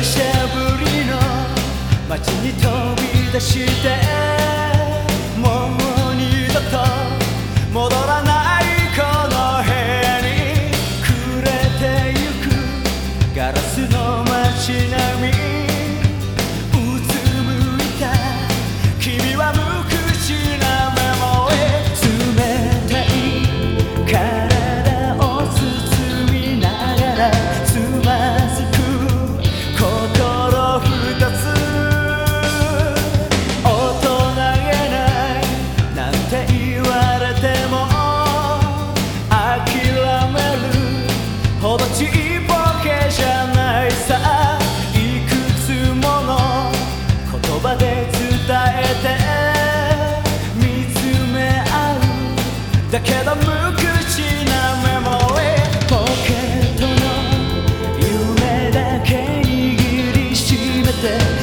しゃぶりの街に飛び出してけど無口なメモへポケットの夢だけ握りしめて。